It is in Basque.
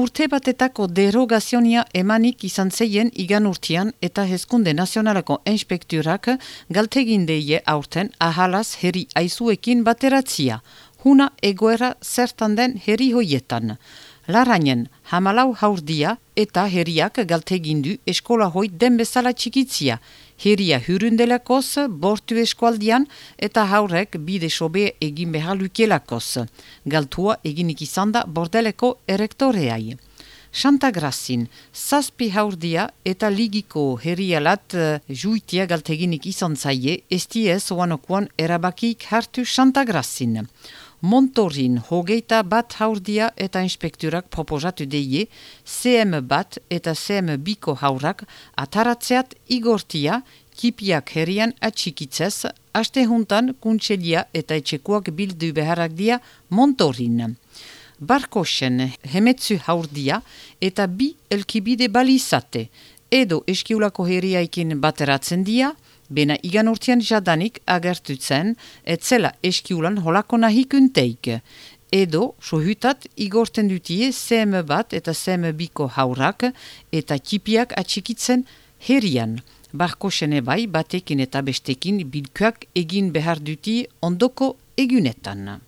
Urte batetako derogazionia emanik izan zeien igan urtean eta hezkunde nazionalako inspekturak galtegindeie aurten ahalaz herri aizuekin bateratzia, huna egoera zertan den herri hoietan. Larainen, hamalau haurdia eta herriak galtegindu eskola hoi den bezala txikitzia, Heria hurundelakoz, bortu eskualdian eta haurek bide sobe egin behar lukelakoz. Galtua eginik izan da bordeleko erektoreai. Santa Grazin, zazpi haurdia eta ligiko herrialat uh, juitia galteginik izan zaie, estiez oanokuan erabakik hartu Santa Grazin. Montorin hogeita bat haurdia eta inspekturak proposatu deie, CM bat eta CM biko haurak ataratzeat igortia, kipiak herrian atxikitzez, aste juntan kuntselia eta etxekuak bildu beharrak dia Montorin. Barkosen hemetzu haurdia eta bi elkibide balizate, edo eskiulako herriaikin bateratzen dia, Bena igan urtean jadanik agertutzen, etzela eskiulan holako nahikunteik. Edo, sohutat, igorten dutie CM bat eta CM biko haurak eta kipiak atxikitzen herrian. Barko sene bai batekin eta bestekin bilkuak egin behar duti ondoko egunetan.